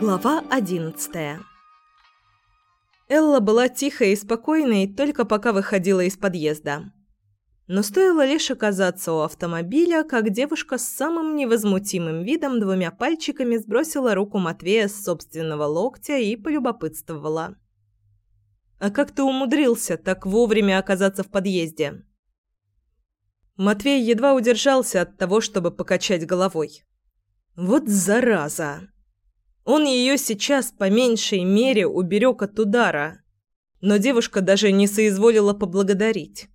Глава одиннадцатая Элла была тихой и спокойной только пока выходила из подъезда. Но стоило лишь оказаться у автомобиля, как девушка с самым невозмутимым видом двумя пальчиками сбросила руку Матвея с собственного локтя и полюбопытствовала. «А как ты умудрился так вовремя оказаться в подъезде?» Матвей едва удержался от того, чтобы покачать головой. «Вот зараза!» Он ее сейчас по меньшей мере уберег от удара. Но девушка даже не соизволила поблагодарить.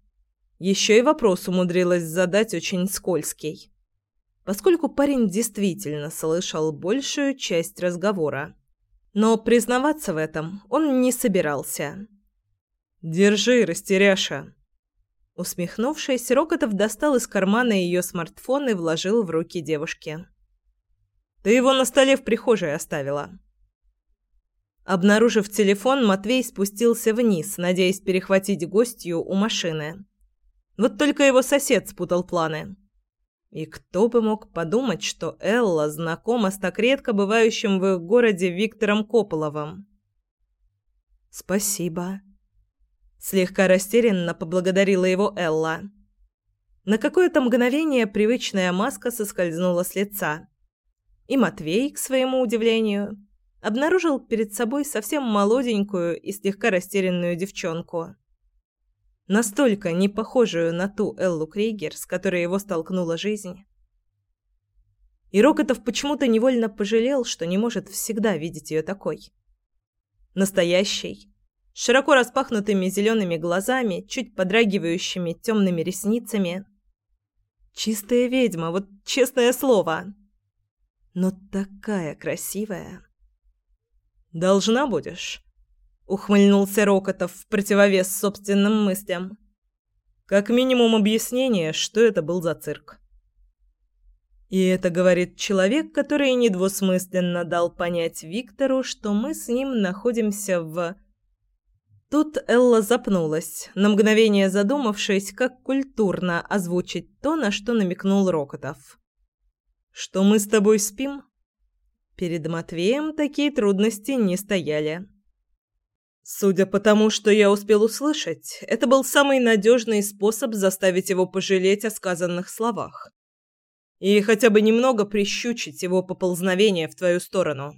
Еще и вопрос умудрилась задать очень скользкий. Поскольку парень действительно слышал большую часть разговора. Но признаваться в этом он не собирался. «Держи, растеряша!» Усмехнувшись, Рокотов достал из кармана ее смартфон и вложил в руки девушки. Ты его на столе в прихожей оставила». Обнаружив телефон, Матвей спустился вниз, надеясь перехватить гостью у машины. Вот только его сосед спутал планы. И кто бы мог подумать, что Элла знакома с так редко бывающим в их городе Виктором Кополовым. «Спасибо», — слегка растерянно поблагодарила его Элла. На какое-то мгновение привычная маска соскользнула с лица. И Матвей, к своему удивлению, обнаружил перед собой совсем молоденькую и слегка растерянную девчонку. Настолько не похожую на ту Эллу Крейгер, с которой его столкнула жизнь. И Рокотов почему-то невольно пожалел, что не может всегда видеть ее такой. Настоящей, широко распахнутыми зелеными глазами, чуть подрагивающими темными ресницами. Чистая ведьма, вот честное слово но такая красивая. «Должна будешь», — ухмыльнулся Рокотов в противовес собственным мыслям. «Как минимум объяснение, что это был за цирк». И это говорит человек, который недвусмысленно дал понять Виктору, что мы с ним находимся в... Тут Элла запнулась, на мгновение задумавшись, как культурно озвучить то, на что намекнул Рокотов что мы с тобой спим?» Перед Матвеем такие трудности не стояли. Судя по тому, что я успел услышать, это был самый надежный способ заставить его пожалеть о сказанных словах. И хотя бы немного прищучить его поползновение в твою сторону.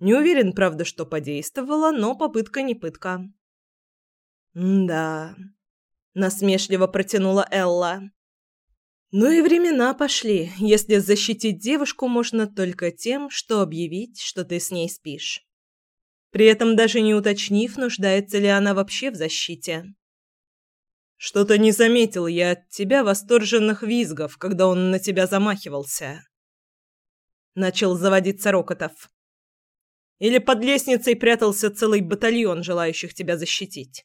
Не уверен, правда, что подействовало, но попытка не пытка. «Да», — насмешливо протянула Элла. Ну и времена пошли, если защитить девушку можно только тем, что объявить, что ты с ней спишь. При этом даже не уточнив, нуждается ли она вообще в защите. Что-то не заметил я от тебя восторженных визгов, когда он на тебя замахивался. Начал заводиться Рокотов. Или под лестницей прятался целый батальон желающих тебя защитить.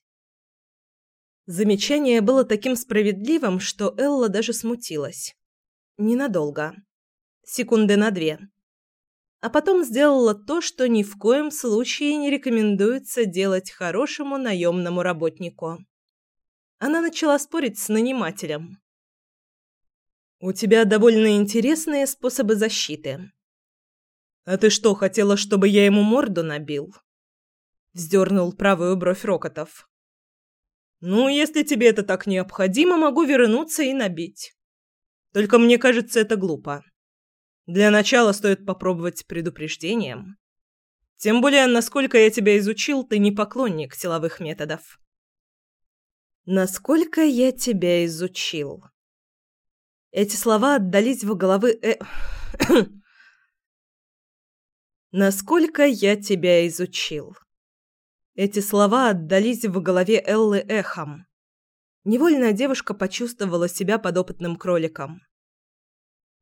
Замечание было таким справедливым, что Элла даже смутилась. Ненадолго. Секунды на две. А потом сделала то, что ни в коем случае не рекомендуется делать хорошему наемному работнику. Она начала спорить с нанимателем. «У тебя довольно интересные способы защиты». «А ты что, хотела, чтобы я ему морду набил?» Вздернул правую бровь Рокотов. Ну, если тебе это так необходимо, могу вернуться и набить. Только мне кажется, это глупо. Для начала стоит попробовать предупреждением. Тем более, насколько я тебя изучил, ты не поклонник силовых методов. Насколько я тебя изучил. Эти слова отдались в головы э... Насколько я тебя изучил. Эти слова отдались в голове Эллы эхом. Невольно девушка почувствовала себя подопытным кроликом.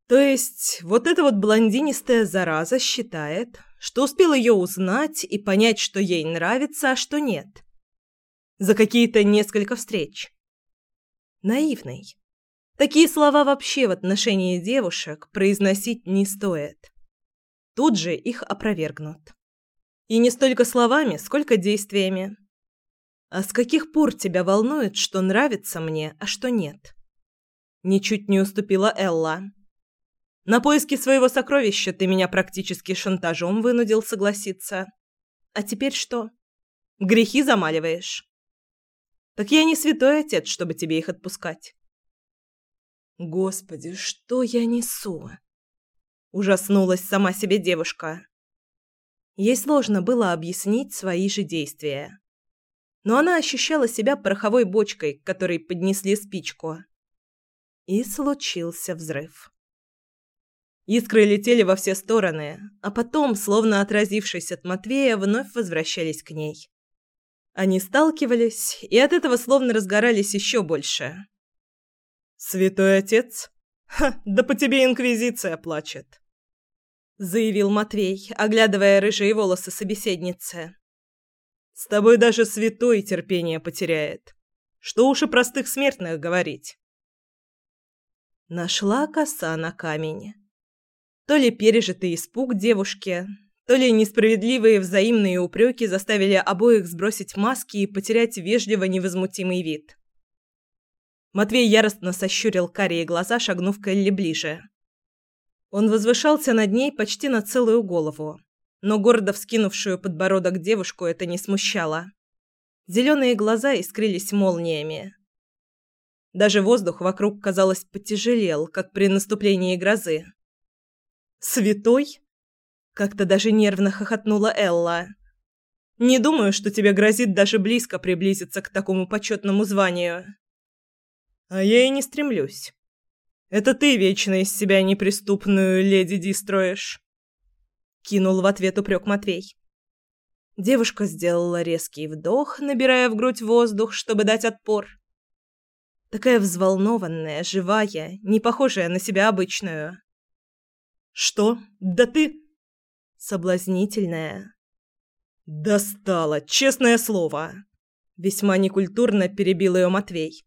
То есть, вот эта вот блондинистая зараза считает, что успел ее узнать и понять, что ей нравится, а что нет. За какие-то несколько встреч. Наивный. Такие слова вообще в отношении девушек произносить не стоит. Тут же их опровергнут. И не столько словами, сколько действиями. «А с каких пор тебя волнует, что нравится мне, а что нет?» Ничуть не уступила Элла. «На поиски своего сокровища ты меня практически шантажом вынудил согласиться. А теперь что? Грехи замаливаешь?» «Так я не святой отец, чтобы тебе их отпускать». «Господи, что я несу?» Ужаснулась сама себе девушка. Ей сложно было объяснить свои же действия но она ощущала себя пороховой бочкой, к которой поднесли спичку. И случился взрыв. Искры летели во все стороны, а потом, словно отразившись от Матвея, вновь возвращались к ней. Они сталкивались, и от этого словно разгорались еще больше. «Святой отец? Ха, да по тебе инквизиция плачет!» Заявил Матвей, оглядывая рыжие волосы собеседницы. С тобой даже святой терпение потеряет. Что уж и простых смертных говорить. Нашла коса на камень. То ли пережитый испуг девушки, то ли несправедливые взаимные упреки заставили обоих сбросить маски и потерять вежливо невозмутимый вид. Матвей яростно сощурил карие глаза, шагнув к Элли ближе. Он возвышался над ней почти на целую голову но гордо вскинувшую подбородок девушку это не смущало. Зеленые глаза искрились молниями. Даже воздух вокруг, казалось, потяжелел, как при наступлении грозы. «Святой?» – как-то даже нервно хохотнула Элла. «Не думаю, что тебе грозит даже близко приблизиться к такому почетному званию». «А я и не стремлюсь. Это ты вечно из себя неприступную леди Ди строишь». Кинул в ответ упрек Матвей. Девушка сделала резкий вдох, набирая в грудь воздух, чтобы дать отпор. Такая взволнованная, живая, не похожая на себя обычную. «Что? Да ты...» Соблазнительная. «Достала, честное слово!» Весьма некультурно перебил ее Матвей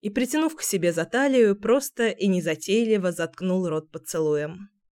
и, притянув к себе за талию, просто и незатейливо заткнул рот поцелуем.